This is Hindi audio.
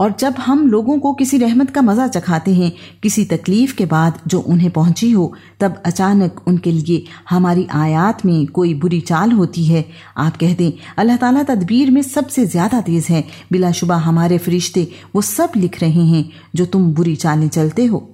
और जब हम लोगों को किसी रहमत का मज़ा चखाते हैं, किसी तकलीफ़ के बाद जो उन्हें पहुँची हो, तब अचानक उनके लिए हमारी आयात में कोई बुरी चाल होती है। आप कह दें, अल्लाह ताला तदबीर में सबसे ज़्यादा तेज़ है। बिलाशुबा हमारे फरिश्ते वो सब लिख रहे हैं जो तुम बुरी चालें चलते हो।